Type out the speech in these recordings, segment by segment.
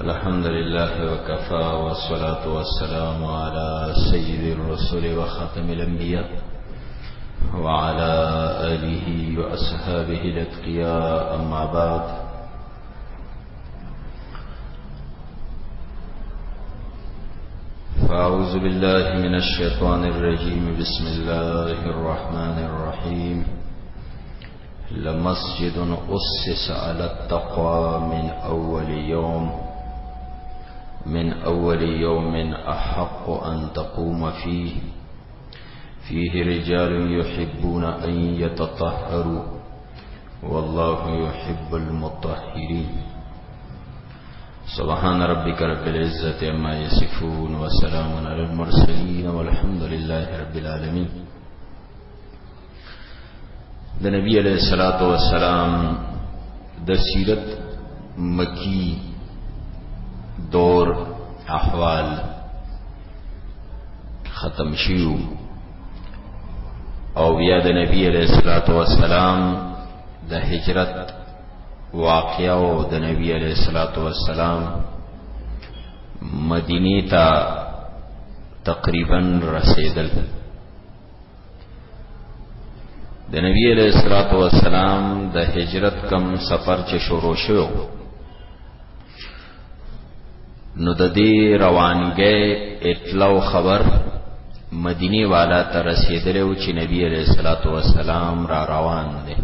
الحمد لله وكفى والصلاة والسلام على سيد الرسل وخاتم الأنبياء وعلى آله وأصحابه الأتقياء أما بعد فأعوذ بالله من الشيطان الرجيم بسم الله الرحمن الرحيم لمسجد أسس على التقوى من أول يوم من أول يوم أحق أن تقوم فيه فيه رجال يحبون أن يتطهروا والله يحب المطهرين سبحان ربك رب العزة عما يصفون وسلام على المرسلين والحمد لله رب العالمين د نبی علیہ الصلوۃ والسلام د سیرت مکی دور احوال ختم شیو او بیا د نبی علیہ الصلوۃ والسلام د هجرت واقعا او د نبی علیہ الصلوۃ والسلام مدینه ته تقریبا رسیدل د نبی علیہ الصلوۃ والسلام د هجرت کم سفر چې شروع شو نو د دې روانګې اطلاع خبر مدینه والا ته رسیدلی و چې نبی علیہ الصلوۃ والسلام را روان دی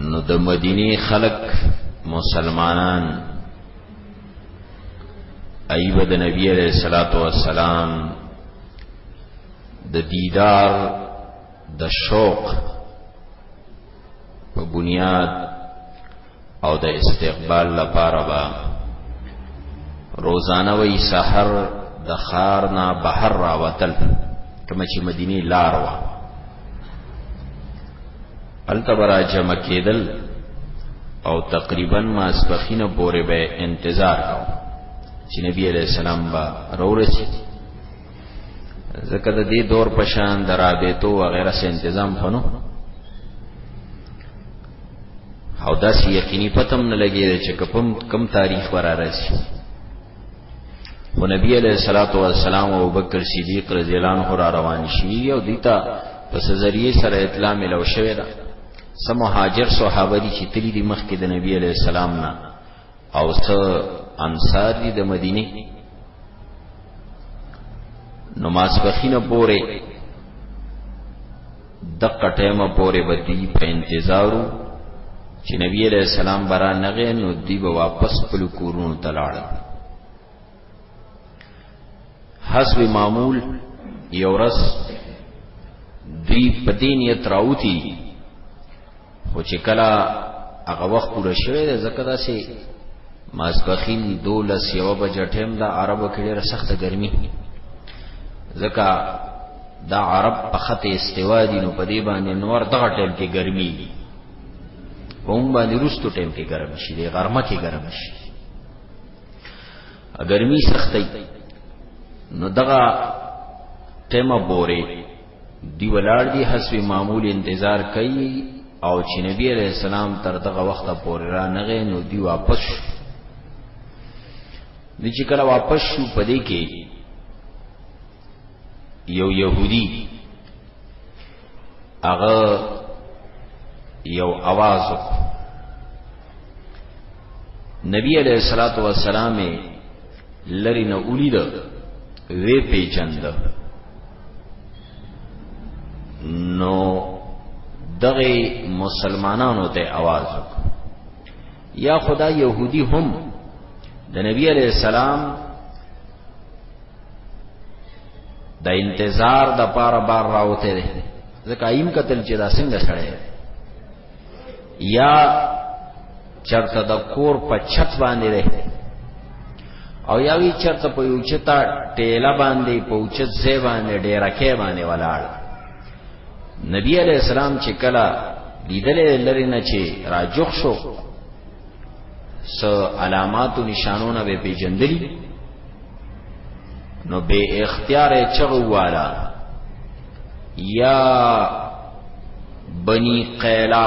نو د مدینه خلق مسلمانان ایوه د نبی علیہ الصلات والسلام د دیدار د شوق په بنیاد او د استقبال لپاره با روزانه وی سحر د خار نه بهر راوتل کما چې مدینه لار وه هلته به را جمع کېدل او تقریبا ماسپخینه پورې به انتظار کاو چې نبی علیہ السلام به راورسي ځکه د دې دور په شان د رابطو و غیره سه تنظیم خنو او داسې یقیني پتم نه لګي چې کوم کم تاریخ ورا رسي او نبی علیہ الصلوۃ والسلام او بکر صدیق رضی الله عنه را روان شي او دیتا پس ذریعہ سره اطلاع ملو شوی دا سم مهاجر صحابه دي چې تللی دي مخکې د نبی علیہ السلام نه او س انصار دي د مدینه نو ماسپخینه پوره دقه ټیمه پورې به دی په انتظارو چې نبی علیہ السلام برا نغې نو دی به واپس خپل کورونو ته لاړ حسب معمول یورس دی په دینیت راوتی خو چې کله هغه وخت پوره شوه د زکه داسې ماسپخین دولس یو بجټیم دا عربو کې ډیره سخته ګرمي زکه دا عرب په خط استوا دي نو په دې باندې نور دغه ټیم کې ګرمي دي هم باندې روستو ټیم کې ګرم شي د غرمه کې ګرم شي ګرمي سختي نو دغه ټیمه بوري دی ولار دی حسب معمول انتظار کوي او چې نبی عليه السلام تر دغه وخت پورې را نغې نو دی واپس شو د چې کله واپس شو پدې کې یو يهودي هغه یو आवाज نبی علیہ الصلوۃ والسلام لری نه اولی ده وی پیچند نو دغه مسلمانانو ته आवाज یا خدا يهودي هم د نبی عليه السلام د انتظار د پاره بار راوته دي ځکه ایم قتل چې دا څنګه سره یا چرته د کور په چت باندې ده او یاوی چرته په یو چتا ټیله باندې په اوچت ځای باندې ډیره کې باندې ولاړ نبی علی السلام چې کلا لیدلې لری نه چې راجخ شو س علامات او نشانونه به پیجندلی نو به اختیار چغو والا یا بنی قیلا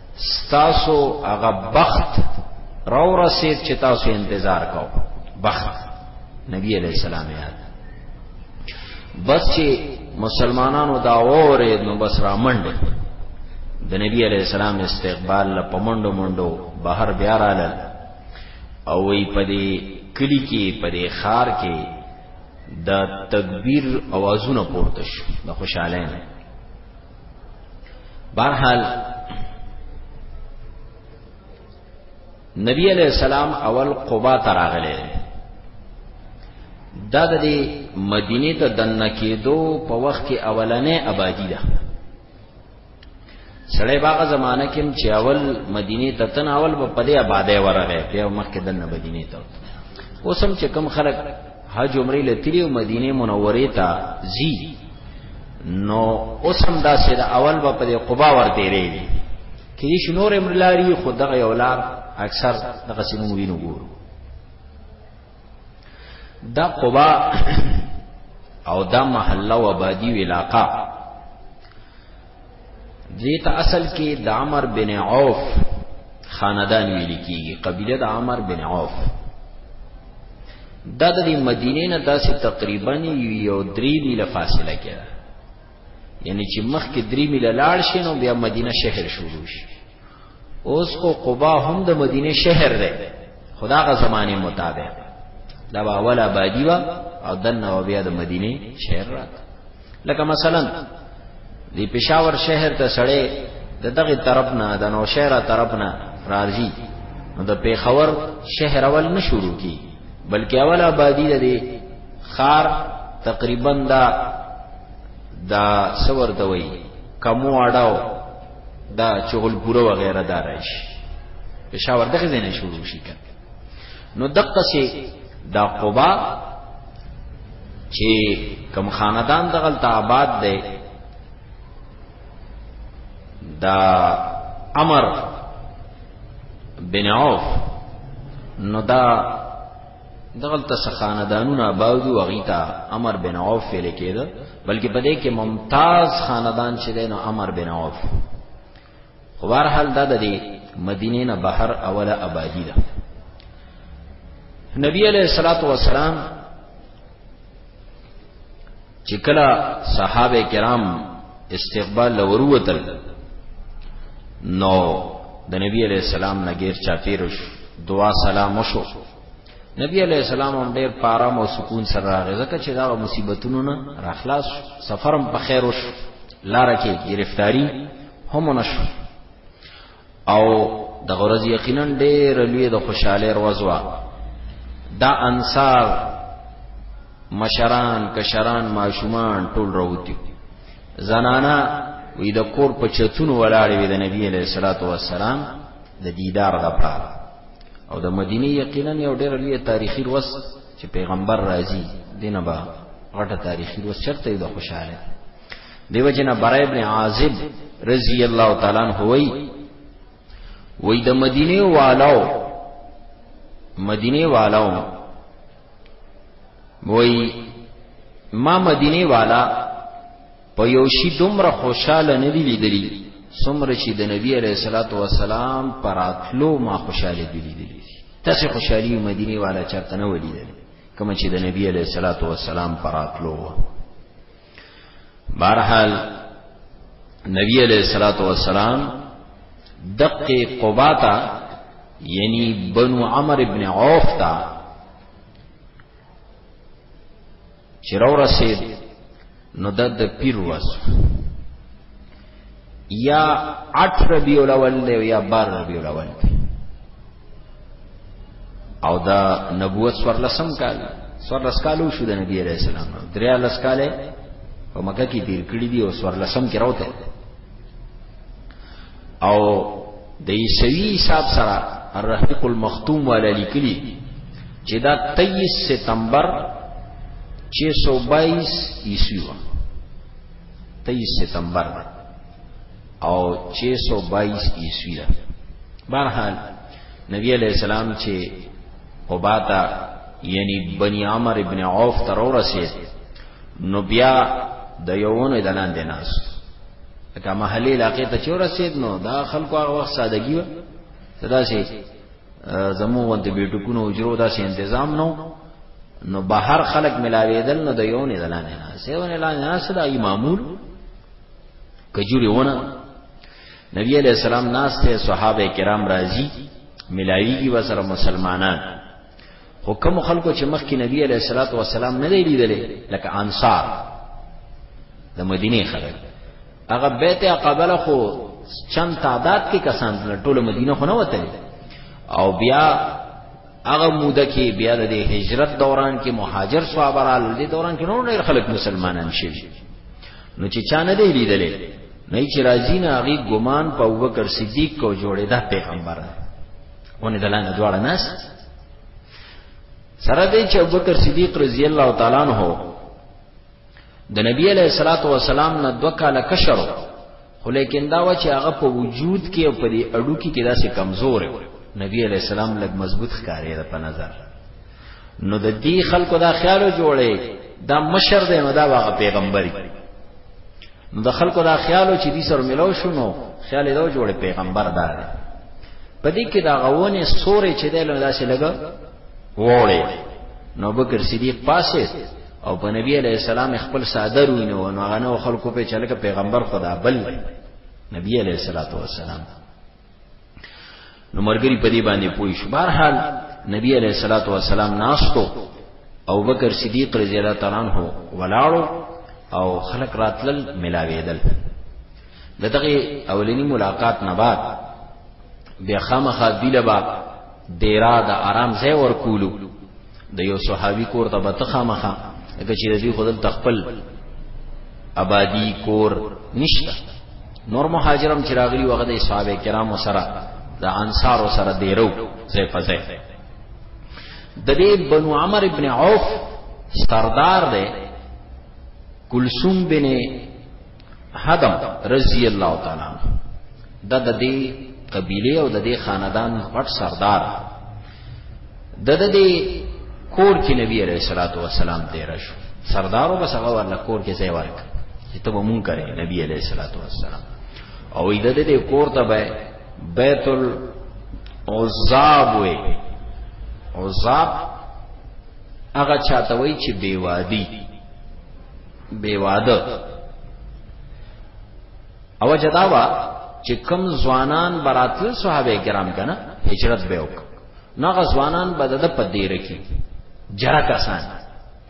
ستاسو هغه بخت راو رسید چې تاسو انتظار کو بخت نبی علیہ السلام یاد بس چې مسلمانانو دا وره نو بس را منډه د نبی علیہ السلام استقبال له پمنډو منډو بهر بیا رااله او وی پدې کلی کې پدې خار کې د تکبیر اوازونه پورته شو د خوشاله نه بهرحال نبی علیہ السلام اول قبا تراغله دا د مدینه ته دنه کېدو په وخت کې اولنې آبادی ده سړی باغه زمانہ کې چې اول مدینه ته تن اول په پدې آبادې ورغه په مخ کې دنه مدینه ته اوسم چې کم خلک حج عمره لتلی او مدینه منوره ته زی نو اوسم دا سه د اول په پدې قبا ور تیرې کې شنور امرلاری خود دغه یو لار اکثر دغه سیمو وینو ګورو دا قبا او دا محله و بادی علاقہ دې ته اصل کې د عمر بن عوف خاندان ویل کیږي قبیله د عمر بن عوف دا د مدینې نه داسې تقریبا یو درې میله فاصله کې ده یعنی چې مخکې درې میله لاړ شي نو بیا مدینه شهر شروع شي اوس خو قبا هم د مدینه شهر دی خدا غ زمانه مطابق دا با اوله بادی وا او دنه او بیا د مدینه شهر رات لکه مثلا دی پېښور شهر ته سړې د دغه طرف نه د نوشهره طرف نه راځي نو د پېښور شهر اول نه شروع کی بلکې اول آبادی د دې خار تقریبا دا دا سور دوی کمو اډاو دا چغل پوره و غیره دا راشي پېښور دغه ځای نه شروع شي کنه نو دقه سي دا قبا چې کم خاندان دغل ته آباد دی دا امر بن عوف نو دا دغلته څه خاندانونه آباد وو هغه ته عمر بن عوف ویل کېده بلکې په دې کې ممتاز خاندان چې دی نو عمر بن عوف خو بهرحال دا د مدینې نه بهر اوله آبادی ده نبی علیہ الصلوۃ والسلام چې کله صحابه کرام استقبال لوروتل نو د نبی علیہ السلام نګیر چاپیر شو دعا سلام شو نبی علیہ السلام هم ډیر پارام او سکون سره راغی ځکه چې دا مصیبتونو نه راخلاص سفرم په خیر وش لار کې گرفتاری هم نشو او د غرض یقینا ډېر لوی د خوشاله روزوا دا انصار مشران کشران ماشومان ټول راوتی زنانا وی د کور په چتون ولاړې وي د نبی علیہ الصلوۃ والسلام د دیدار غپار او د مدینه یقینا یو ډېر لوی تاریخي روز چې پیغمبر راځي دینه با غټه تاریخي روز چرته د خوشاله دیو جنا برا ابن عازب رضی الله تعالی عنہ وای وای د مدینه والو مدینه والو وای ما مدینه والا په یو شی دومره خوشاله نه دی لیدلی څومره چې د نبی علیه الصلاۃ والسلام پراتلو ما خوشاله دی لیدلی تاسو خوشحالي مدینه والا چرته نه ولیدل کوم چې د نبی علیه الصلاۃ والسلام پراتلو بهرحال نبی علیہ الصلوۃ والسلام دقه قبا تا یعنی بنو عمر ابن عوف تا چرور رسید نو د پیر وسو یا اټ ربیع الاول دی یا بار ربیع الاول دی او دا نبوت سورلسم کال سورلس کالو شو د نبی علیہ السلام دریا لس کاله په مکه کې تیر کړی دی او سورلسم کې راوته او د عیسوی حساب سره الرحیق المختوم والا لیکلی چې دا 23 ستمبر 622 عیسوی 23 ستمبر ده او 622 عیسوی ده بهرحال نبی علیہ السلام چې قباتا یعنی بنی عمر ابن عوف تر ورسید نو بیا د یوونو د لاندې ناس که محلي علاقې ته چور رسید نو دا خلکو هغه وخت سادهګي و دا سي زمو ود بیټکونو اجرو داسې تنظیم نو نو بهر خلق ملاویدل نو د یو نه دلانه نه سیونه لانه نه صدا امامول کجوري ونه نبی علیہ السلام ناس ته صحابه کرام راضی ملاویږي وسره مسلمانان حکم خلکو چې مخکې نبی علیہ الصلوۃ والسلام نه دی لیدلې لکه انصار د مدینه خلک هغه بیت عقبه خو چند تعداد کې کسان تل ټول مدینه خو نه وته او بیا هغه موده کې بیا د هجرت دوران کې مهاجر صحابه را لدی دوران کې نور ډیر خلک مسلمانان شي نو چې چا نه دی لیدلې نه چې راځي نه هغه ګمان په وکر صدیق کو جوړې ده پیغمبر ونه دلانه دواړه ناس سره دې چې ابوبکر صدیق رضی الله تعالی عنہ د نبی علیہ الصلات والسلام نه دوه کاله کشر خو لیکن دا و چې هغه په وجود کې او په دې اډو کې کې داسې کمزور و نبی علیہ السلام لږ مضبوط ښکارې ده په نظر نو د دې خلکو دا خیال جوړې دا مشر دی نو دا واغه پیغمبري نو د خلکو دا خیال چې دې سره ملو شونو خیال دا جوړې پیغمبر دا دی په دې کې دا غوونه سورې چې دی نو داسې لګ وړې نو بکر صدیق پاسه او په نبی علیہ السلام خپل ساده روی نه ونه غنه خلکو په چلکه پیغمبر خدا بل نبی علیہ الصلوۃ والسلام نو مرګری په دې باندې پوي شو بهرحال نبی علیہ الصلوۃ والسلام ناشتو او بکر صدیق رضی الله تعالی عنہ ولاړو او خلق راتلل ملاویدل د دغه اولنی ملاقات نه بعد بیا خامخا دیلبا دیرا د آرام ځای ورکولو د یو صحابي کور ته به تخامخه لکه چې د دې خدل تخپل آبادی کور نشته نور مهاجرم چې راغلي وغه د صحابه کرامو سره د انصار سره دیرو ځای په ځای د دې بنو عمر ابن عوف سردار دی کلثوم بن حدم رضی الله تعالی د د دې قبيله او د دې خاندان غټ سردار د د دې کور کې نبی عليه الصلاه والسلام تیر شو سردارو بس هغه ورنه کور کې ځای ورک چې ته به مونږ کرے نبی عليه الصلاه والسلام او د دې کور ته به بیت العزاب وي عزاب هغه چاته وای چې بیوادی بے واده او جداوا چې کم ځوانان براتل صحابه کرام کنه هجرت به وک نو غزوانان به د پدې رکی جرا کسان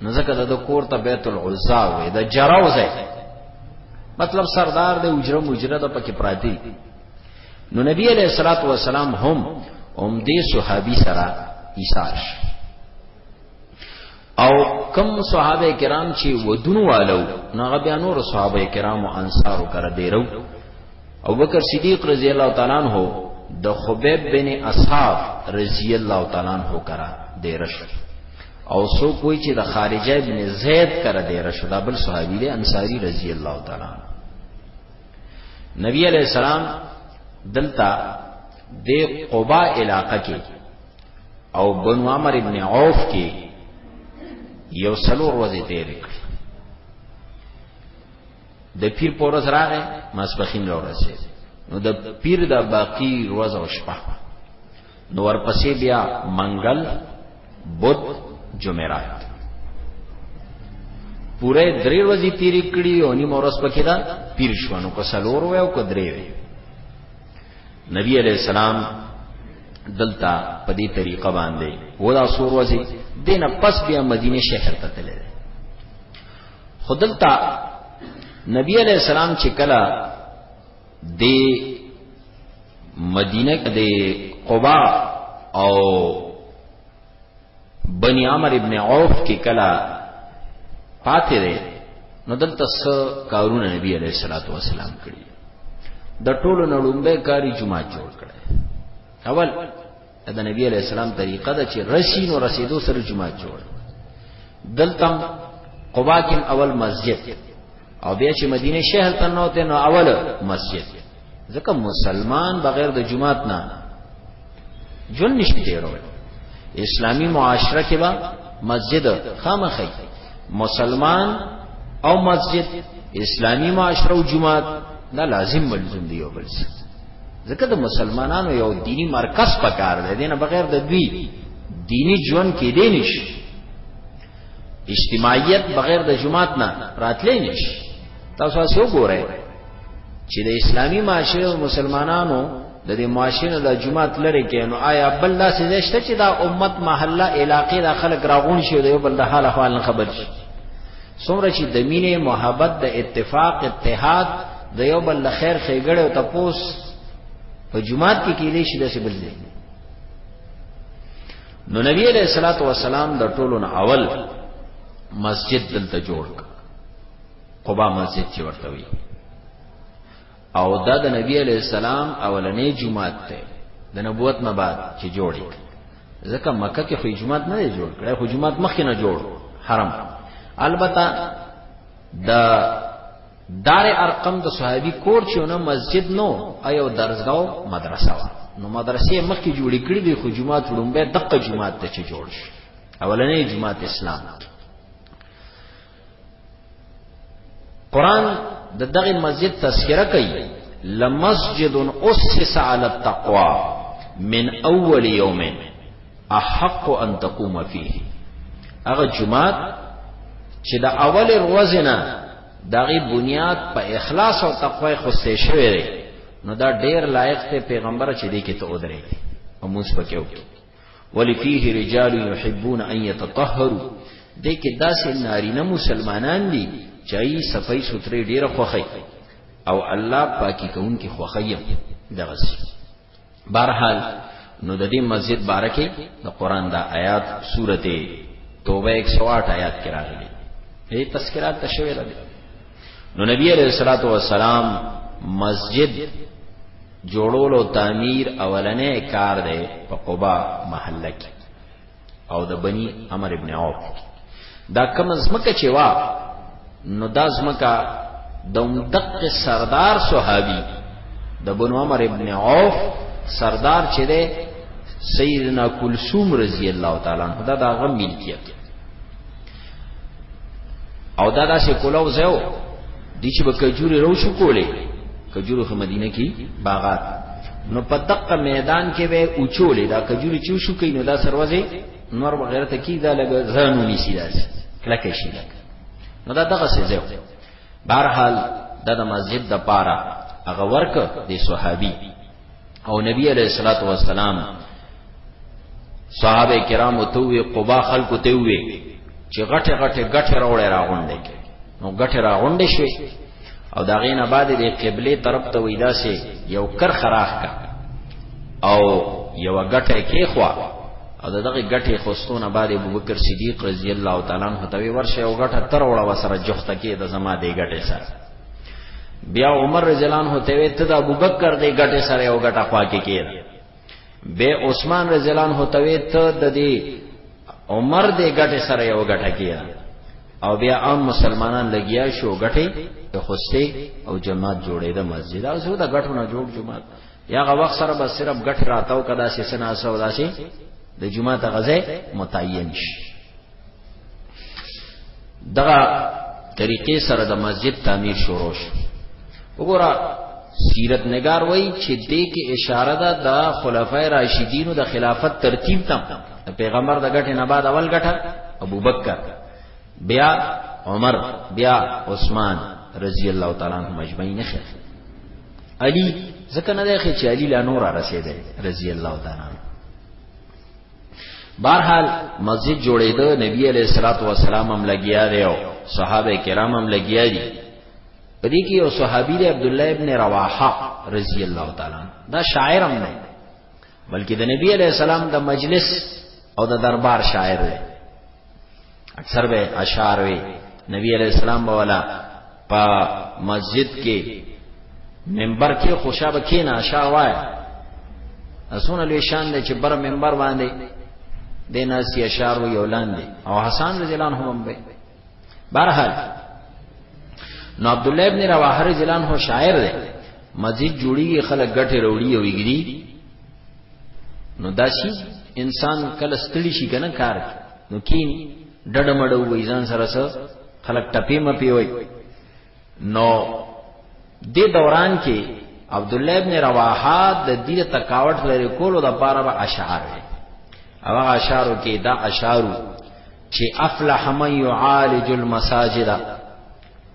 نو ځکه د کور ته بیت العزا وې د جراوزه مطلب سردار د اجره مجره د پکې پراتی نو نبی علیہ الصلات والسلام هم هم دې صحابي سره ایثار شو او کم صحابه کرام چې ودونو والو نو هغه بیا نور صحابه کرام او انصارو کر دیرو او بکر صدیق رضی الله تعالی عنہ د خبیب بن اصحاب رضی الله تعالی عنہ کرا دیرش او سو کوئی چې د خارجه ابن زید کرا دیرش دا بل صحابي دی انصاری رضی الله تعالی عنہ نبی علیہ السلام دلتا د قبا علاقه کې او بنو عمر ابن عوف کې یو سلور ورځې تیر کړ د پیر په ورځ راغې ماسپخین له ورځې نو د پیر د باقی ورځ او شپه نو ورپسې بیا منګل بود جمعرات پوره درې ورځې تیرې کړې او نیمه ورځ پکې دا پیر شو نو کو سلور و او کو درې وې نبی علیہ السلام دلتا په دې طریقه باندې ودا سور وځي دینه پس بیا مدینه شهر ته تللی خدلتا نبی علیہ السلام چې کلا د مدینه د قباء او بنی عمر ابن عوف کې کلا پاتې دی نو دلته س کارونه نبی علیہ الصلوۃ والسلام کړی د ټولو نړومبه کاری جمعه جوړ کړي اول د نبی علیہ السلام طریقه ده چې رسی نو رسیدو سره جمعه جوړ دلتم قبا کې اول مسجد او بیا چې مدینه شهر ته نوته نو اول مسجد ځکه مسلمان بغیر د جماعت نه جون نشي تیرول اسلامی معاشره کې با مسجد خامخې مسلمان او مسجد اسلامی معاشره او جماعت دا لازم ملزم دی او بل څه ځکه د مسلمانانو یو دینی مرکز پکار دی نه بغیر د دوی دینی ژوند کې دی نشي اجتماعیت بغیر د جماعت نه راتلې نشي تاسو تاسو ګورئ چې د اسلامی معاشره او مسلمانانو د دې معاشره د جماعت لري کې نو آیا بل لا سجشته چې دا امت محله علاقې د خلک راغون شي د یو بل د حال احوال نه خبر شي څومره چې د مینې محبت د اتفاق اتحاد د یو بل خیر خېګړې او تپوس په جماعت کې کېدې شي د سبل ځای نو نبی علیہ الصلوۃ والسلام د ټولو نه اول مسجد دلته جوړ ک قبا مسجد چې ورته وی او دا د نبی علیہ السلام اولنې جمعه ته د نبوت نه بعد چې جوړی ځکه مکه کې خو جمعه نه جوړ کړه خو جمعه مخکې نه جوړ حرم البته د دار ارقم د دا صحابي کور چې نه مسجد نو ایو درسګاو مدرسه وا نو مدرسې مخکې جوړې کړې دي خو جمعه تړمبه دقه جمعه ته چې جوړ شي اولنې جمعه اسلام قران د دغه مسجد تذکرہ کوي لمسجد اسس على التقوى من اول يوم احق ان تقوم فيه هغه جمعه چې د اول ورځې نه داغي بنیاد په اخلاص او تقوا خو سه شوی دی نو دا ډیر لایق ته پیغمبر چې دی کې ته ودرې او موږ پکې وکړو ولی فيه رجال يحبون ان يتطهروا دې کې داسې نارینه مسلمانان دي چې ای صفای سوتري ډیره خوخی او الله پاکي کوونکي خوخی دغه بهرحال نو د دې مسجد بارکه د قران دا آیات سورته توبه 108 آیات کې راغلي دې تذکرات تشوي ده نو نبی عليه الصلاه والسلام مسجد جوړولو تعمیر اولنې کار دی په قبا محله کې او د بنی عمر ابن عوف دا کم زمکه چې وا نو دا زمکه د مدق سردار صحابي د بنو عمر ابن عوف سردار چې ده سیدنا کلثوم رضی الله تعالی عنہ دا دا غم ملکیت او دا داسې کولاو زو دي چې بکجوري رو شو کولې کجورو خ مدینه کې باغات نو په دقه میدان کې به اوچولې دا کجوري چې شو کینو دا سروځي نور بغیر ته کی دا لګ ځانو نیسی داس کلکه شي لګ نو دا دغه څه زو بهرحال دا د مسجد د پاره هغه ورک د صحابي او نبی علیہ الصلوۃ والسلام صحابه کرامو ته وی قبا خلکو ته وی چې غټه غټه غټه راوړې راغونډې کې نو غټه راغونډې شوې او دا غینه بعد د قبله طرف ته وی داسې یو کر خراخ کا او یو غټه کې خوا او دغه غټه خوستونه بعد ابوبکر صدیق رضی الله تعالی عنہ ته ورشه یو غټه تر وړه وسره جوخته کې د زما دی غټه سره بیا عمر رضی الله عنه ته وی ته د ابوبکر دی ګټه سره یو ګټه خوا کې کېد به عثمان رضی الله عنه ته وی ته د دې عمر دی ګټه سره یو ګټه کېد او بیا عام مسلمانان لګیا شو ګټه د خوسته او جماعت جوړې د مسجد او زه د ګټو نه جوړ جماعت یا غو وخت سره بس صرف ګټه راتاو کدا سې سنا سودا سي د جمعه ته غزه متعین شي دغه طریقې سره د مسجد تعمیر شروع شو وګوره سیرت نگار وای چې دې کې اشاره ده د خلفای راشدینو د خلافت ترتیب تم پیغمبر د غټه نه بعد اول غټه ابوبکر بیا عمر بیا عثمان رضی الله تعالی عنهم اجمعین خیر علی ځکه نه دی چې علی لا نور رسیدل رضی الله تعالی بهرحال مسجد جوړېده نبی علیہ الصلوۃ والسلام هم لګیا دی او صحابه کرام هم لګیا دي په دې کې یو صحابي دی عبد الله ابن رواحه رضی الله تعالی دا شاعر هم نه بلکې د نبی علیہ السلام د مجلس او د دربار شاعر دی اکثر به اشعار وی نبی علیہ السلام بولا په مسجد کې منبر کې خوشابه کې نه اشعار وای اسون علی شان دې چې بر منبر باندې د ناسی اشعار وی اولان دي او حسن رضی الله عنه هم به برحال نو عبد الله ابن رواحه رضی الله عنه شاعر دی مسجد جوړیږي خلک ګټه وروړي او یګري نو داسي انسان کله ستړي شي کنه کار نو کین ډډه مړ وې ځان سره سره خلک ټپې م پیوي نو دې دوران کې عبد الله ابن رواحه د دې تکاوت لري کولو د پاره به اشعار وي هغه اشعارو کې دا اشعارو چې افلح من يعالج المساجد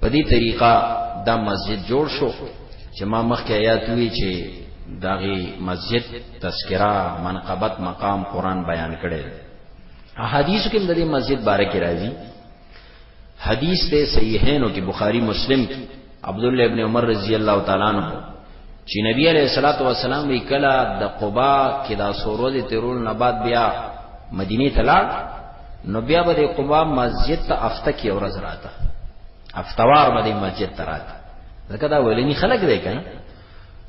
په دې طریقه دا مسجد جوړ شو چې ما مخکې آیات وی چې داغي مسجد تذکرہ منقبت مقام قران بیان کړي احادیث کې د دې مسجد باره کې راځي حدیث ته صحیحینو کې بخاری مسلم کې عبد الله ابن عمر رضی الله تعالی عنہ چې نبی علیہ الصلوۃ والسلام وی کلا د قباء کې دا سورو دي تیرول نه بعد بیا مدینه ته لاړ نو بیا به د قباء مسجد ته افته کې ورځ راته افتوار باندې مسجد ته راته ځکه دا ولني خلک دی کنه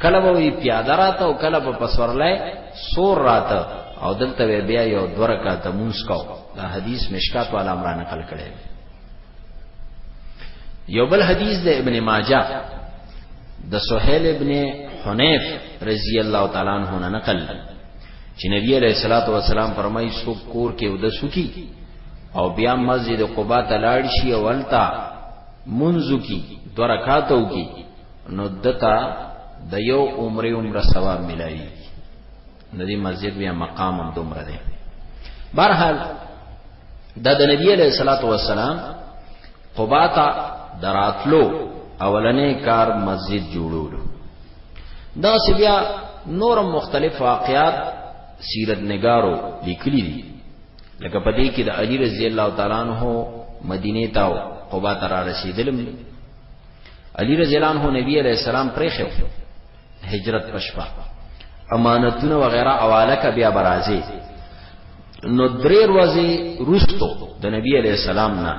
کله به وی پیاده راته او کله به پسورلای سور راته او دلته بیا یو دورکا ته مونږ کو دا حدیث مشکات والا عمران نقل کړي یو بل حدیث د ابن ماجه د سهیل ابن حنیف رضی الله تعالی عنہ نه نقل چې نبی علیہ الصلوۃ والسلام فرمایي څوک کور کې ود سکی او بیا مسجد قباء ته لاړ شي او التا منځو کې دوه رکعاتو کې نو دتا د یو عمره عمره ثواب ملایي نو دی مسجد بیا مقام هم دومره دی برحال دا د نبی علیہ الصلوۃ والسلام قباء ته دراتلو اولنې کار مسجد جوړولو دا سی بیا نور مختلف واقعات سیرت نگارو لیکلی دي لکه په دې کې د علی رضی الله تعالی عنہ مدینه ته او قباء ته را رسیدلم علی رضی الله عنه نبی علیہ السلام پرې خو هجرت پشپا امانتونه وغیرہ اواله کا بیا برازي نو درې ورځې روستو د نبی علی السلام نه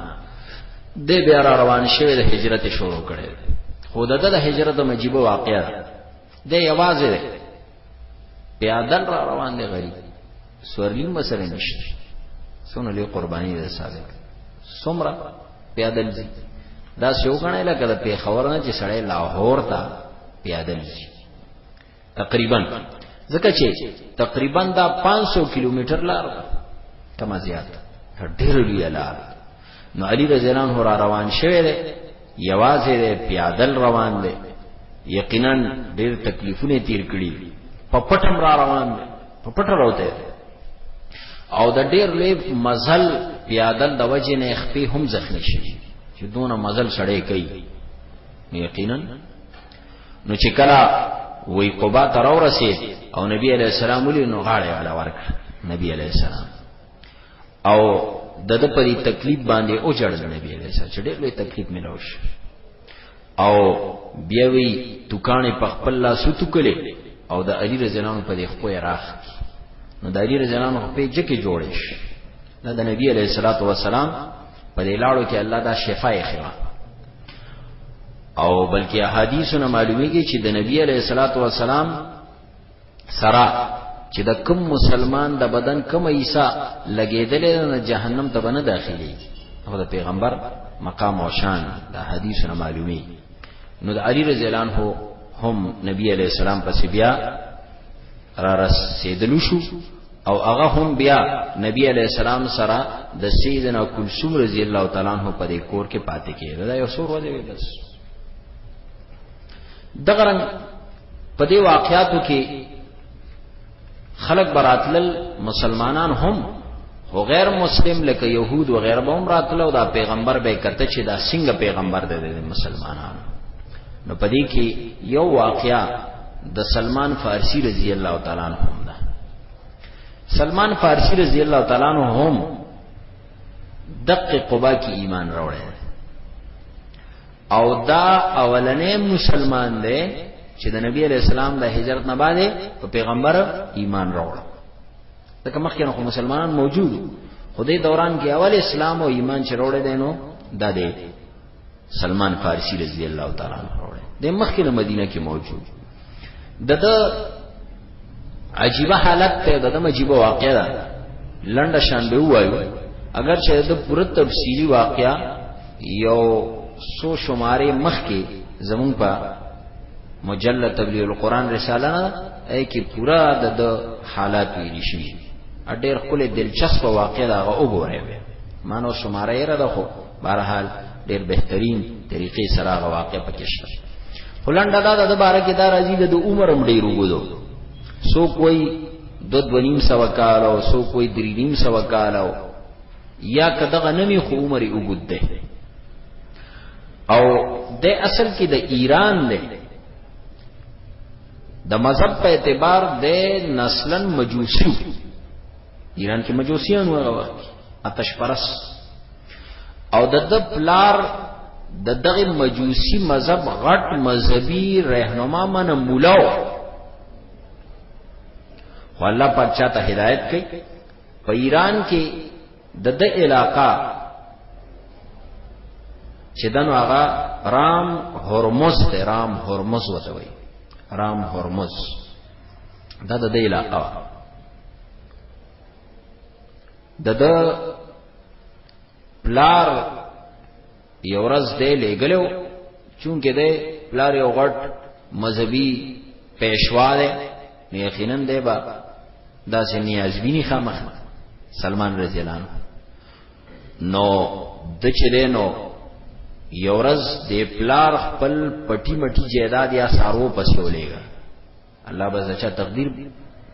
د بیا را روان شوی د هجرت شروع کړي خو دغه د هجرت مجيبه واقعا د یوازې پیادل را روان دی غریب سورلین مسره نشته سونه له قرباني ده صادق سمرا پیادل دي دا شو غنه لکه د پیښور نه چې سړی لاهور ته پیادل دي تقریبا ځکه چې تقریبا دا 500 کیلومتر لار کما زیات ډېر لوی لار نو علی رضی الله عنه را روان شوه دی یوازې دی پیادل روان دی یقینا ډیر تکلیفونه تیر کړی په پټم را روان دی په پټه راوته او د ډیر لوی مزل پیادل د وجې نه خپې هم زخمی شي چې دونه مزل سړی کوي یقینا نو چې کله وی قبا تر ورسید او نبی علیہ السلام ولې نو غاړه ولا ورک نبی علیہ السلام او د د پری تکلیف باندې او جړل نبی علیہ السلام چې ډېر لوی تکلیف ملو شو او بیا وی توکانې په خپل لاس وتکلې او د علی رضی الله عنه په خپل راخ نو د علی رضی الله عنه په جکه جوړې شي دا د نبی علیہ الصلوۃ والسلام په دې لاړو کې الله دا شفا یې خوا او بلکې احادیثونه معلومیږي چې د نبی علیہ الصلوۃ والسلام سرا چې د کوم مسلمان د بدن کوم عیسا لګیدلې نه جهنم ته بنه داخلي او د پیغمبر مقام او شان د حدیث نه معلومي نو د علی رضی الله عنه هم نبی علی السلام پس بیا را رسیدلو شو او هغه هم بیا نبی علی السلام سره د سیدنا کلثوم رضی الله تعالی عنہ په کور کې پاتې کېده دا یو څور ورځې بس دغه رنګ په دې واقعاتو کې خلق براتلل مسلمانان هم خو غیر مسلم لکه يهود و غیر بوم راتلو دا پیغمبر به کته چې دا څنګه پیغمبر دی د مسلمانانو نو پدې کې یو واقعیا د سلمان فارسی رضی الله تعالی عنہ هم ده سلمان فارسی رضی الله تعالی عنہ هم دقه قبا کې ایمان راوړی او دا اولنې مسلمان دی چې د نبی علی السلام د هجرت نه بعد په پیغمبر ایمان راوړ دا کوم مخکې نو مسلمانان موجود خدای دوران کې اول اسلام او ایمان چې راوړې دینو دا دی سلمان فارسی رضی الله تعالی عنہ راوړې د مخکې مدینه کې موجود د عجیبه حالت ته د دم عجیبه واقعا ده لنډه شان به وایو اگر چې د پوره تفصیلی واقعا یو سو شماره مخ کې زمون په مجلد تبلیغ القرآن رساله نه ای کې پورا د حالات ویل شي ډېر خپل دلچسپ واقعا ده وګورئ مانو شماره یې را ده خو بهرحال ډیر بهترین طریقې سره واقع پکې شته هولنډا دا د بار کې دا راځي د عمر هم ډیر وګدو سو کوئی دو دونیم سو کال او سو کوئی درینیم سو کال او یا کدغه نمی خو عمر وګد ده او د اصل کې د ایران ده د مذهب په اعتبار د نسلن مجوسی ایران کې مجوسیان وغوښتي آتش پرس او د د پلار د دغه مجوسی مذهب غټ مذهبي رهنما من مولاو خو الله پاک چاته هدایت کوي په ایران کې د د علاقہ چې دنو هغه رام هرمز ته رام هرمز وته وي رام هرمز دا د دې علاقہ د د پلار یو ورځ دی لګلو چونکه دی پلار یو غټ مذهبي پېښوا دی نو یقینا دی با دا سه نیاز بینی خامخ سلمان رضی الله عنه نو د چې نو یو ورځ د پلار خپل پټی مټی جیداد یا سارو پسې ولېګا الله به زچا تقدیر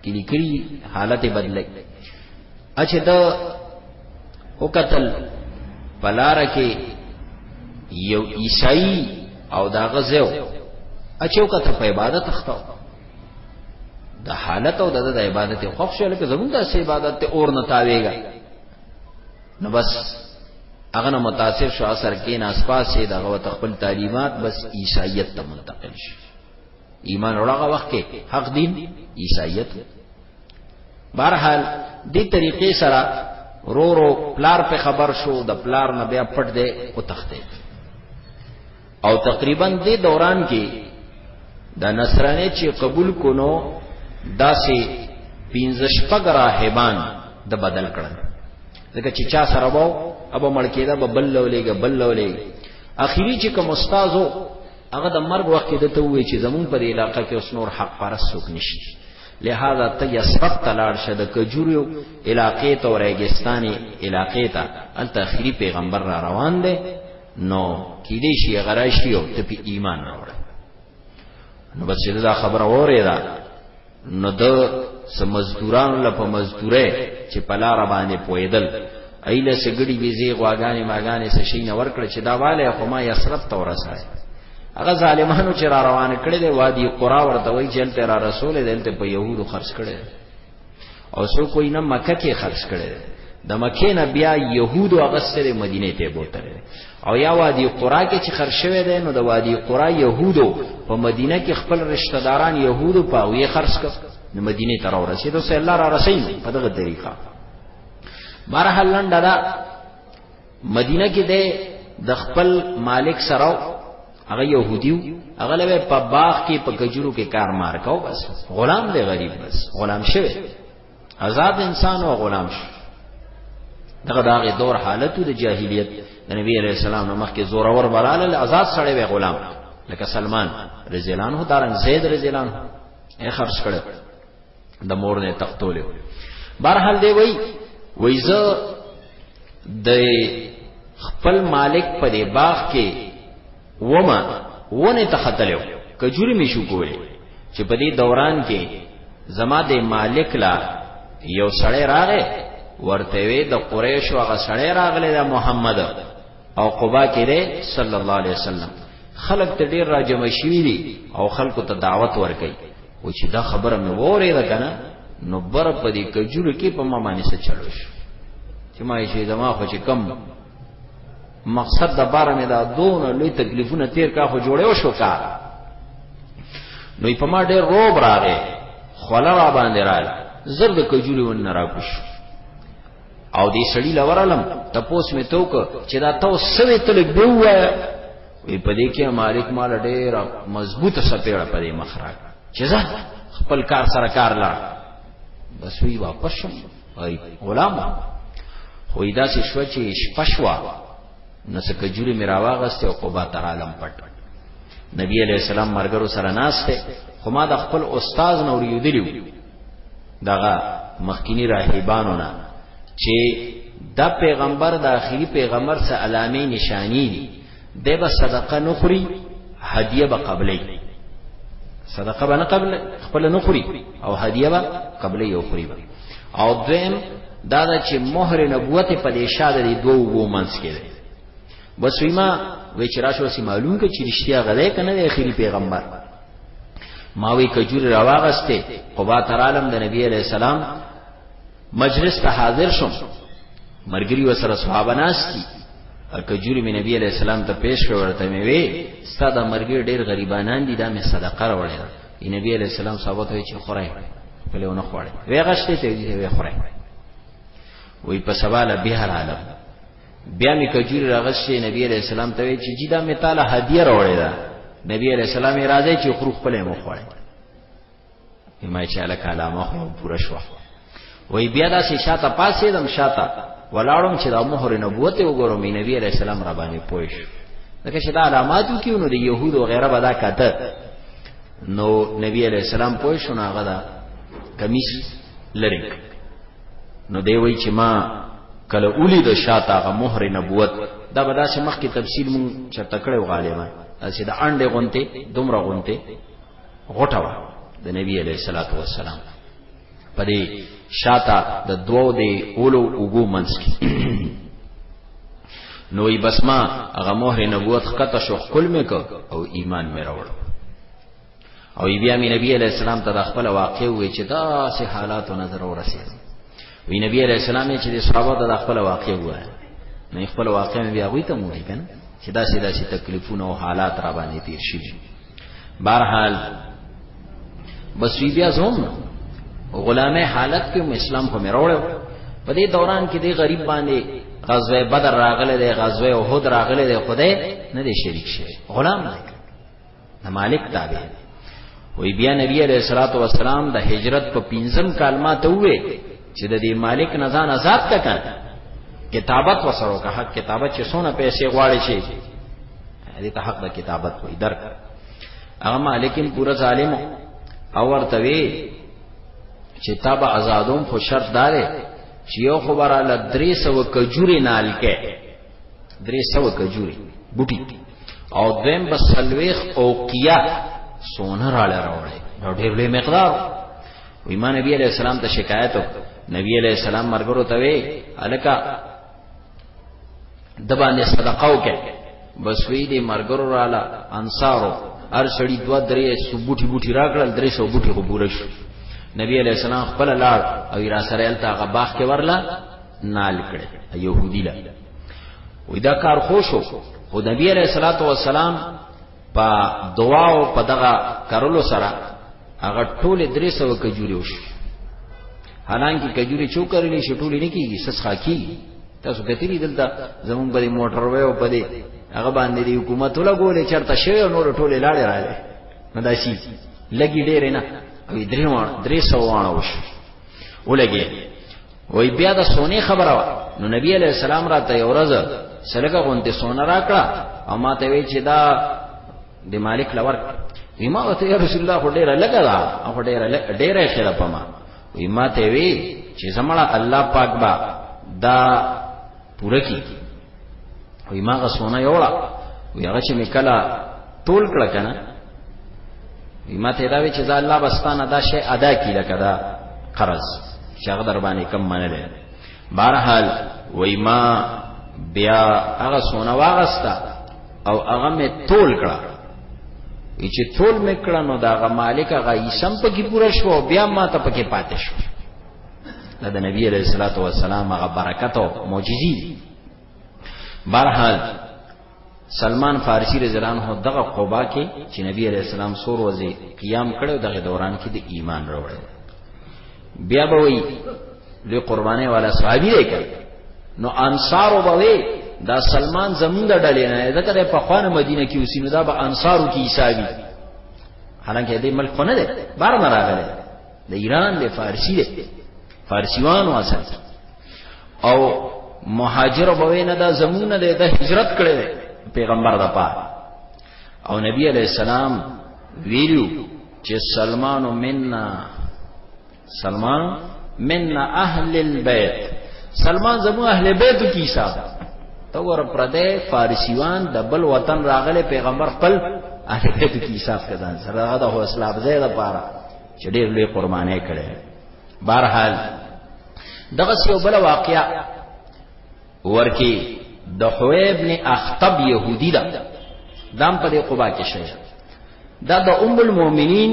کې لیکلي حالت بدلای اچھا دا او قتل بلار کې یو عیسائی او دا غزو اچو کته په عبادت اخته د حالت او د عبادت خوښ شو لکه زمونږ د عبادت ته اور نه تاویږي نو بس هغه نه متاثر شو اثر کې نه اسپاسه دغه خپل تعلیمات بس عیسایت ته منتقل شي ایمان وروړه وخت کې حق دین عیسایت بهرحال دې طریقې سره رو رو پلار په خبر شو د پلار نه بیا پټ دی او تخته او تقریبا دې دوران کې د نصرانه چې قبول کونو داسې پینځه شپږ راهبان د بدل کړل ځکه چې چا سره وو ابا مړ کېده بل لولېګه بل لولېګه اخیری چې کوم استادو هغه د مرګ وخت کې دته وی چې زمون په علاقې کې اوس نور حق پرس څوک نشته لہذا ته یسرب تلاړ شه د کجوریو علاقې ته او ریګستاني علاقې ته ال تاخیری پیغمبر را روان دی نو کې دې شي غراشي او ته په ایمان راوړ نو بس دا خبره وره ده نو د سمزدوران له په مزدوره چې په لار باندې پویدل ایله سګړي ویزه غواګانې ماګانې څه شي نه ورکړ چې دا والے خو ما یسرب تورسای هغه ظالمانو چې را روان کړي دی وادي قرا ورته وای چې تل را رسول دی تل په یهودو خرج کړي او سو کوئی نه مکه کې خرج کړي د مکه نه بیا يهودو هغه سره مدینه ته بوتره او یا وادي قرا کې چې خرج شوی دی نو د وادي قرا يهودو په مدینه کې خپل رشتہ داران يهودو په وی خرج کړ نو مدینه ته راورسېدو سه الله را رسېږي په دغه طریقه بهرحال لنډه دا مدینه کې دی د خپل مالک سره هغه يهوديو هغه له په باغ کې په کجورو کې کار مار کاو بس غلام دی غریب بس غلام شوی آزاد انسان او غلام شو دغه داغه دور حالت د جاهلیت د نبی علیہ السلام نو مخکې زور اور براله آزاد سړی وی غلام لکه سلمان رضی الله عنه دارن زید رضی الله عنه یې خرج کړ د مور نه تختولې بهرحال دی وای وای زه د خپل مالک په باغ کې ومه ونه ته ختلو کجوري می شو کولې چې په دې دوران کې زما د مالک لا یو سړی راغې ورته وی د قریش هغه سړی راغلی د محمد او قبا کې دی صلی الله علیه وسلم خلق ته ډیر راجم شوی دي او خلکو ته دعوت ورکړي او چې دا خبره مې وره ده کنه نو بر په دې کجورو کې په ما باندې څه چلو شو چې ما یې زما خو چې کم مقصد د بار مې دا دون لوی تکلیفونه تیر کا خو جوړیو شو کا نو په ما ډېر روب راغې خلا را باندې رااله زر د کجوري ون نه راکوش او دې سړی لورالم تپوس مې توک چې دا تو سوي تل بیوه وی پدې کې مالک مال ډېر مضبوطه سپېړه پدې مخراج چې زه خپل کار سره کار لار بس وی واپس شم وای غلام خو دا چې شو چې شپشوا نو څه کجوري میرا واغسته او قبا تعالم پټ نبی علیہ السلام مرګرو سره ناشته خو ما د خپل استاد نور یودلیو دغه مخکینی راهبانو نه چې دا پیغمبر د اخیری پیغمبر سره علامه نشانی دي دی به صدقه نخوري هدیه به قبلې صدقه به نه قبل خپل نخوري او هدیه به قبلې او خوري او دویم دا دا چې مہر نبوت په دې شاده دی دوه وو منس کړي بس ویما وی چې راشو سی معلوم کې چې رښتیا غلې کنه د اخیری پیغمبر ما وی کجور راواغسته قبا ترالم د نبی علی السلام مجلس ته حاضر شوم مرګري وسره صحابه ناس دي کجوري می نبی علی السلام ته پیش کړ ورته می وی ستاد مرګري ډیر غریبانان دي دا می صدقه راوړی دا نبی علی السلام صحابه ته چې خورای په لونه خوړی وی غشته ته دی وی خورای وی په سواله بیا رااله بیا می کجوري راغشې نبی علی السلام ته چې جی دا می تعالی هدیه راوړی دا نبی علی السلام راځي چې خروخ په لمه خوړی ما چې الک علامه خو پوره شو وای بیا دا چې شاته پاسې دم شاته ولاړم چې د مهر نبوت وګورم نبی عليه السلام را باندې پوه شو دغه شدا علاماتو کیونو د يهود او غیره بدا کته نو نبی عليه السلام پوه شو نه غدا کمیس لری نو دی وای چې ما کله اولی د شاته غ مهر نبوت دا به داسې مخکې تفصیل مون چې تکړه غالبا داسې د انډې غونته دومره غونته غټه وا د نبی علیہ الصلوۃ والسلام پدې شاته د دوو دی اولو وګو منس کی نوې بسما هغه مهر نبوت خطه شو خپل مې کو او ایمان مې راوړ او بیا مې نبی علیہ السلام ته د خپل واقع وې چې دا سه حالات نظر ورسېږي وی نبی علیہ السلام چې د صحابه د خپل واقع وای نه خپل واقع بیا غوي ته مو کنه چې دا سي دا سي تکلیفونه او حالات را باندې تیر شي بهرحال بس بیا زوم غلامه حالت کې اسلام خو مې راوړل په دې دوران کې دې غریب باندې غزوه بدر راغله دې غزوه احد راغله دې خدای نه دې شریک شي غلام نه د مالک تابع دی وی بیا نبی علیہ الصلوۃ والسلام د هجرت په پنځم کال ما ته وې چې د دې مالک نه ځان آزاد کړه کتابت وسره که حق کتابت چې سونه پیسې غواړي شي دې ته حق د کتابت وې درک هغه مالکم پورا ظالم او ورته وی چې تاب آزادوم خو شرط دار چې یو خبره لدري سو کجوري نال کې درې سو کجوري بوټي او دویم بس سلويخ او قیا سونه را لراوړي نو ډېر لوی مقدار وی ما نبی علیہ السلام ته شکایت نبی علیہ السلام مرګرو ته وی الکا د باندې صدقه وکړه بس وی دې مرګرو رااله انصارو هر سړی دوا درې سبوټي بوټي راکړل درې سو بوټي خو بورش نبی علیہ السلام خپل لار او را سره الته غباخ کې ورلا نال کړي يهودي لا وې دا کار خوشو خو نبی عليه الصلاه والسلام په دعا او په دغه کرلو سره هغه ټوله درې سو کجوري وش حالانکه کجوري چو کړلې شټولې نه کیږي سسخا کیږي تاسو کتلی دلته زمون په موټر وې او په دې هغه باندې دی حکومت ولا ګولې چرته شوی نور ټوله لاړې راځي نو دا شي لګي ډېر نه او درې وانه درې سو وانه وش ولګي وای بیا د سونی خبره وا نو نبی علی السلام را ته اورز سلګه غونډه سونه راکړه او ما ته وی چې دا د مالک لور ویما او ته رسول الله خو ډیره لګا دا خو ډیره ډیره خیره پما ویما ته وی چې زمړه الله پاک با دا پوره کیږي وی ما غسونه یوړه وی هغه چې میکلا ټول کړه کنه وی ما ته دا وی چې الله بستانه دا شی ادا کی لکه دا قرض چې هغه در باندې کم منل بهرحال وی ما بیا هغه سونه واغستا او هغه می ټول کړه چې ټول میکړه نو دا غ مالک غا یې سم پکې پوره شو بیا ما ته پکې پاتې شو دا د نبی علیہ الصلوۃ والسلام هغه برکت او معجزي برحال سلمان فارسی رضی الله عنه دغه قبا کې چې نبی علیہ السلام سور وځي قیام کړو دغه دوران کې د ایمان وروړي بیا به وی لوی قربانې والا صحابي دی کړ نو انصار وبوي دا سلمان زمونږ ډلې نه ده کړه په خوانه مدینه کې اوسینو دا به انصارو کې حسابي حالانکه دې ملک نه ده بار نه راغله د ایران د فارسی ده فارسیوانو اصل او مهاجر به نه دا زمونه ده د هجرت کړي پیغمبر د پا او نبی علی السلام ویلو چې سلمان مننا سلمان مننا اهل البيت سلمان زمو اهل بیت کی حساب تو ور پردې فارسیوان د بل وطن راغله پیغمبر خپل اهل بیت کی حساب کړه سره دا هو اسلام زیاده پاره چې ډېر لوی قرباني کړي بهرحال دغه یو بل واقعیا ورکی د حویب ابن اخطب يهودي دا دام په قبا کې شوی دا د ام المؤمنین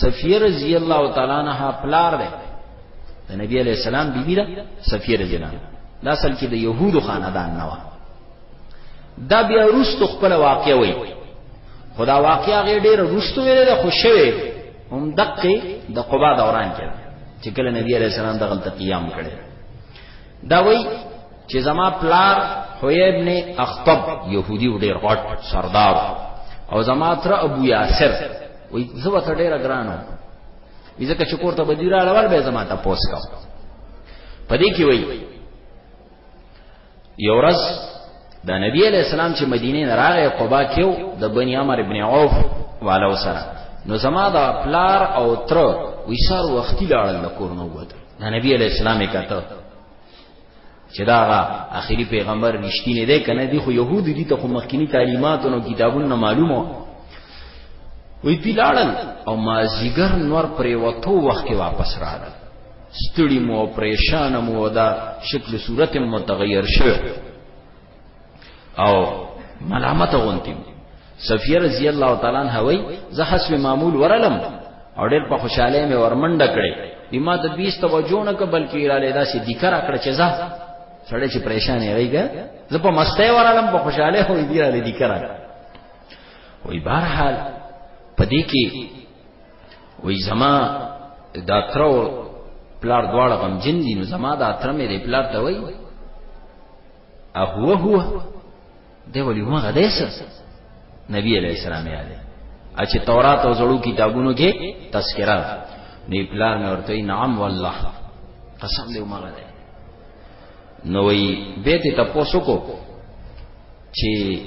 صفیه رضی الله تعالی عنها پلار دی د نبی علی السلام بیبی دا صفیه رضی الله دا اصل کې د يهودو خاندان نه و دا بیا روستو خپل واقع وای خدا واقع هغه ډیر روستو ویل د خوشوي هم دقه د قبا دوران کې چې کله نبی عليه السلام دغه تقیام کړي دا وای چې زما پلار حوی ابن اخطب يهودي ډیر غټ سردار او زما تر ابو یاسر وای زه وته ډیر ګرانو ځکه چې کوړه بدیرا لول به زما ته پوسکاو پدې کې وای یو ورځ د نبی علی السلام چې مدینه نه راغی قبا کېو د بنی عمر ابن عوف والو سره نو زما د پلار او تر ویسار وختي لاړل د کور نو وته د نبی علی السلام یې کاته چې دا اخیری پیغمبر رښتینی دی کنه دی خو يهود دي ته خو مخکینی تعلیمات او کتابونه معلومه وی پیلاړل او ما زیګر نور پرې وته وخت واپس راغل ستړي مو او پریشان مو او دا شکل صورت متغیر شوه او ملامت غونتی صفیه رضی الله تعالی عنها وای زه حسب معمول ورلم او ډېر په خوشاله مې ورمنډه کړې بما د بیس توجه نه ک بلکې را لیدا سي ذکر کړ چې زه سړی چې پریشان یېږي زه په مسته ورلم په خوشاله هو دی را لیدي کړه وای بهرحال پدې کې وی زما دا ترو پلار دواړه غم جن دي نو زما دا تر مې پلار ته وای هو هو دی ولی ما غدیس نبی علیہ السلام یاد اچ تورات او زړو کتابونو کې تذکرہ نی پلار مې ورته نعم والله قسم دې ما غدیس نو وی به ته تاسو کو چې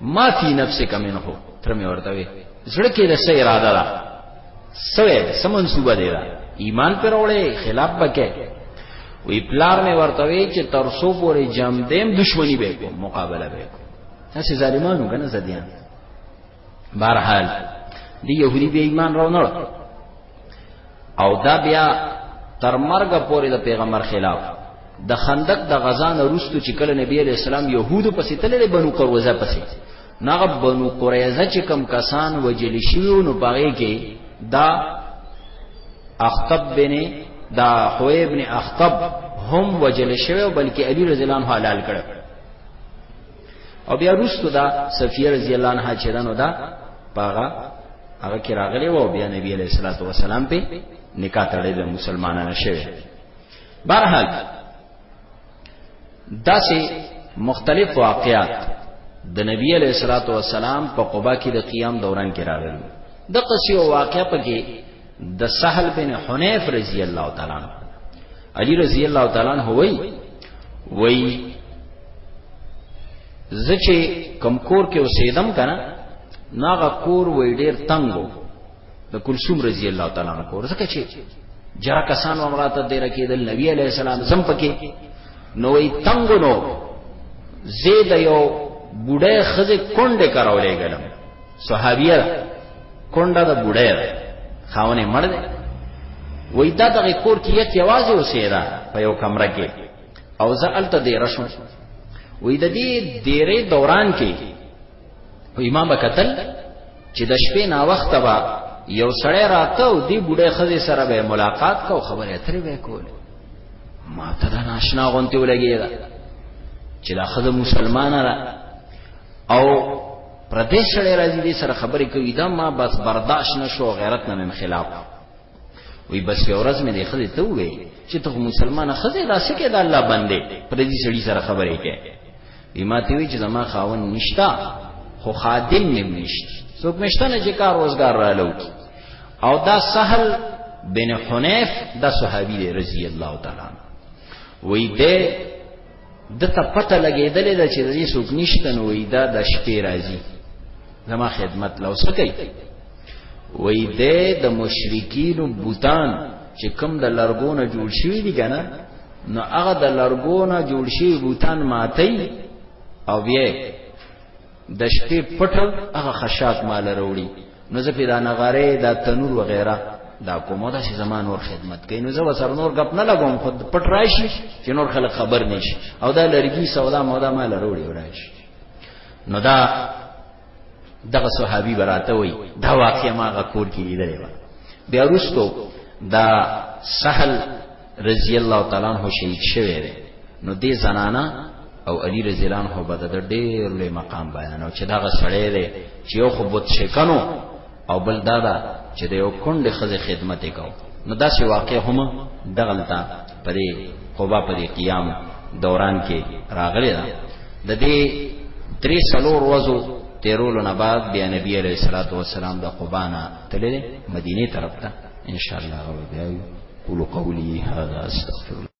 ما فی نفسک منه تر مې ورته وي زړه کې د سې اراده ده سوې سمون صوبه دی دا ایمان پر وړې خلاف بکې وی پلار مې ورته وی چې تر سو پورې جام دیم دشمنی به کو مقابله به کو تاسو ظالمانو کنه زديان بهرحال دی يهودي به ایمان راو نه او دا بیا تر مرګ پورې د پیغمبر خلاف د خندق د غزا نه روستو چې کله نبی عليه السلام يهودو پسې تللی بنو قروزه پسې نغه بنو قریزه چې کم کسان وجل شیو نو پاره کې دا اخطب بن دا خوی ابن اخطب هم وجل شوی بلکې علی رضی الله عنه حلال کړ او بیا روستو دا صفیه رضی الله عنها چې دنو دا پاغه هغه کې راغلی و بیا نبی علیہ الصلوۃ والسلام په نکاح تړلې د مسلمانانو شوی بهرحال داسې مختلف واقعات د نبی علیہ الصلوۃ والسلام په قبا کې د قیام دوران کې راغلي د قصې او واقعې په کې د سهل بن حنیف رضی الله تعالی عنہ علی رضی الله تعالی عنہ وای وای زچې کم کور کې اوسېدم کنه ناغه کور وای ډیر تنگو د کلثوم رضی الله تعالی عنہ کور زکه چې جرا کسان و امراته دیر کېدل نبی علی السلام زم پکې نوې تنگو نو زید یو بوډه خزه کونډه کراولې ګلم صحابیه ده کونډه ده بوډۍ ده خاون یې مړ دی وای دا دغه کور کې یک یوازې اوسېده په یو کمره کې او زه هلته دیره شوم وای د دې دیرې دوران کې امام به قتل چې د شپې نا وخت به یو سړی راته او دی بوډۍ خزې سره به ملاقات کو خبرې اترې به کول ما ته دا ناشنا غونتی ولګېده چې دا خزه مسلمانه ده او پردیس سړی راځي دې سره خبرې کوي دا ما بس برداشت نشو غیرت نه مې خلاف وی بس یو ورځ مې دې خزه ته وې چې ته مسلمانه خزه دا سکه دا الله باندې پردیس سړی سره خبرې کوي وی ما ته وی چې زما خاون نشتا خو خادم مې نشت څوک مشته نه چې کار روزګار را لو او دا سهل بن حنیف دا صحابي دی رضی الله تعالی وی دې د ته پته لګېدلې ده چې د دې څوک نشته نو وایي دا د شپې راځي زما خدمت له اوسه کوي وایي دی د مشرکینو بوتان چې کوم د لرګونه جوړ شوي دي که نه نو هغه د لرګونه جوړ شوي بوتان ماتوي او بیا د شپې پټ هغه خشاک مال وروړي نو زه پیدا نغاره دا تنور وغیرہ دا کومه دا چې زمان ور خدمت کوي نو زه وسر نور غپ نه لګوم خود پټ راشي چې نور خلک خبر نشي او دا لرګي سودا مودا مال وروړي وراشي نو دا دغه صحابي براته وي دا واقعیا ما غکور کې لیدلې و بیا وروسته دا سهل رضی الله تعالی عنہ شهید شوی دی نو دې زنانا او علی رضی الله عنه به د ډېر لوی مقام بیان او چې دا غسړې دی چې یو خو بت شکنو او بل دا دا چې د یو کونډې خزه خدمت وکاو نو دا سی واقع هم دغلتا پرې قبا پرې قیام دوران کې راغلی دا د دې درې سلور وزو تیرولو نه بعد بیا نبی علیہ الصلوۃ والسلام د قبانا تللی مدینه طرف ته ان شاء الله غو بیا قولوا قولي هذا استغفر